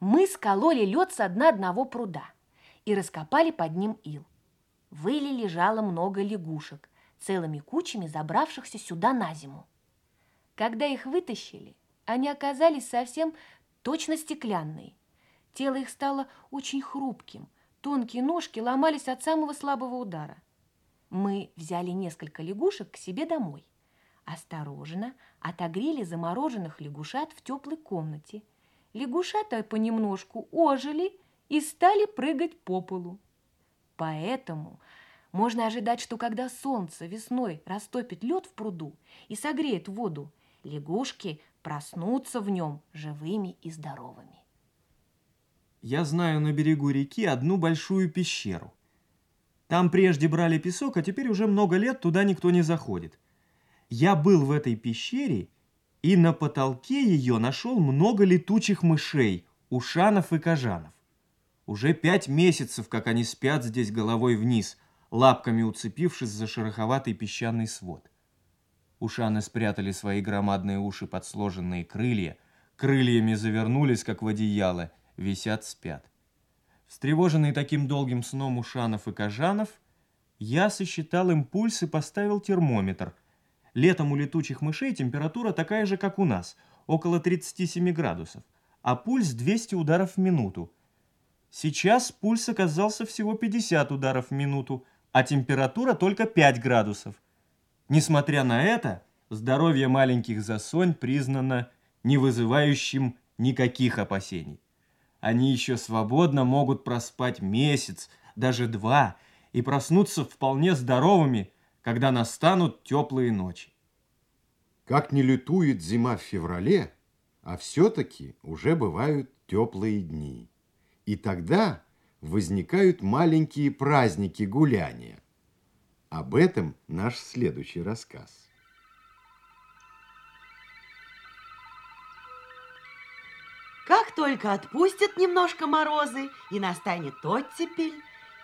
Мы скололи лед со дна одного пруда и раскопали под ним ил. В иле лежало много лягушек, целыми кучами забравшихся сюда на зиму. Когда их вытащили, они оказались совсем точно стеклянные. Тело их стало очень хрупким, тонкие ножки ломались от самого слабого удара. Мы взяли несколько лягушек к себе домой. Осторожно отогрели замороженных лягушат в теплой комнате. Лягушата понемножку ожили и стали прыгать по полу. Поэтому можно ожидать, что когда солнце весной растопит лед в пруду и согреет воду, лягушки проснутся в нем живыми и здоровыми. Я знаю на берегу реки одну большую пещеру. Там прежде брали песок, а теперь уже много лет туда никто не заходит. Я был в этой пещере и на потолке ее нашел много летучих мышей, ушанов и кожанов. Уже пять месяцев, как они спят здесь головой вниз, лапками уцепившись за шероховатый песчаный свод. Ушаны спрятали свои громадные уши под сложенные крылья, крыльями завернулись, как в одеяло, висят, спят. Встревоженный таким долгим сном ушанов и кожанов, я сосчитал импульс и поставил термометр. Летом у летучих мышей температура такая же, как у нас, около 37 градусов, а пульс 200 ударов в минуту – Сейчас пульс оказался всего 50 ударов в минуту, а температура только 5 градусов. Несмотря на это, здоровье маленьких засонь признано не вызывающим никаких опасений. Они еще свободно могут проспать месяц, даже два, и проснуться вполне здоровыми, когда настанут теплые ночи. Как не лютует зима в феврале, а все-таки уже бывают теплые дни. И тогда возникают маленькие праздники гуляния. Об этом наш следующий рассказ. Как только отпустят немножко морозы и настанет оттепель,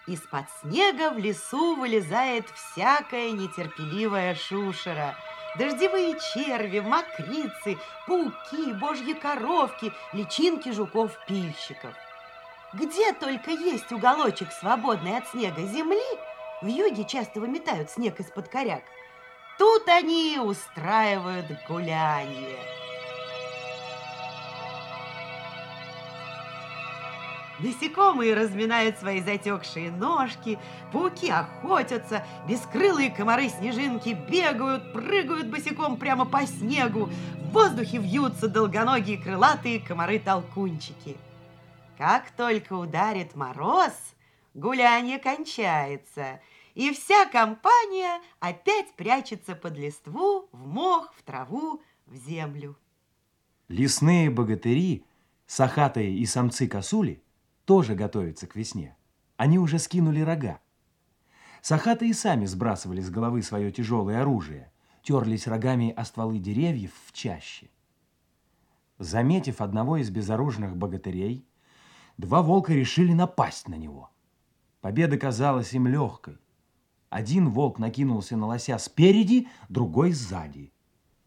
из-под снега в лесу вылезает всякая нетерпеливая шушера. Дождевые черви, мокрицы, пауки, божьи коровки, личинки жуков-пильщиков. Где только есть уголочек, свободный от снега земли, в юге часто выметают снег из-под коряк, тут они устраивают гуляние. Насекомые разминают свои затекшие ножки, пауки охотятся, бескрылые комары-снежинки бегают, прыгают босиком прямо по снегу, в воздухе вьются долгоногие крылатые комары-толкунчики. Как только ударит мороз, гуляние кончается, и вся компания опять прячется под листву, в мох, в траву, в землю. Лесные богатыри, сахатые и самцы-косули тоже готовятся к весне. Они уже скинули рога. Сахатые сами сбрасывали с головы свое тяжелое оружие, терлись рогами о стволы деревьев в чаще. Заметив одного из безоружных богатырей, два волка решили напасть на него. Победа казалась им легкой. Один волк накинулся на лося спереди, другой сзади.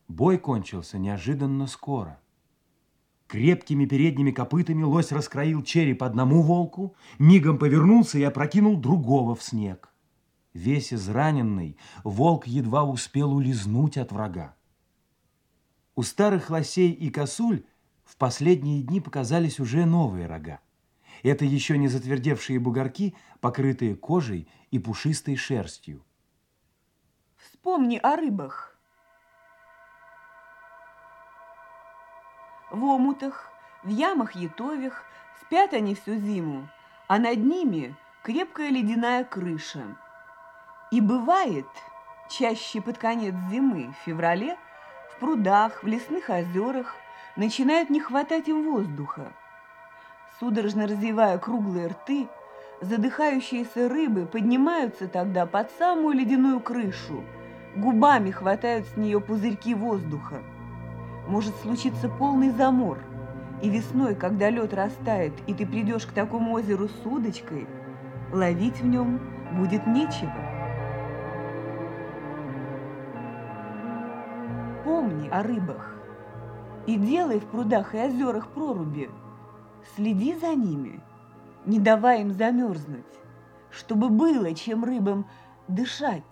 Бой кончился неожиданно скоро. Крепкими передними копытами лось раскроил череп одному волку, мигом повернулся и опрокинул другого в снег. Весь израненный, волк едва успел улизнуть от врага. У старых лосей и косуль в последние дни показались уже новые рога. Это еще не затвердевшие бугорки, покрытые кожей и пушистой шерстью. Вспомни о рыбах. В омутах, в ямах ятових спят они всю зиму, а над ними крепкая ледяная крыша. И бывает, чаще под конец зимы, в феврале, в прудах, в лесных озерах начинает не хватать им воздуха судорожно развивая круглые рты, задыхающиеся рыбы поднимаются тогда под самую ледяную крышу, губами хватают с нее пузырьки воздуха. Может случиться полный замор, и весной, когда лед растает, и ты придешь к такому озеру с удочкой, ловить в нем будет нечего. Помни о рыбах и делай в прудах и озерах проруби – Следи за ними, не давай им замерзнуть, чтобы было чем рыбам дышать.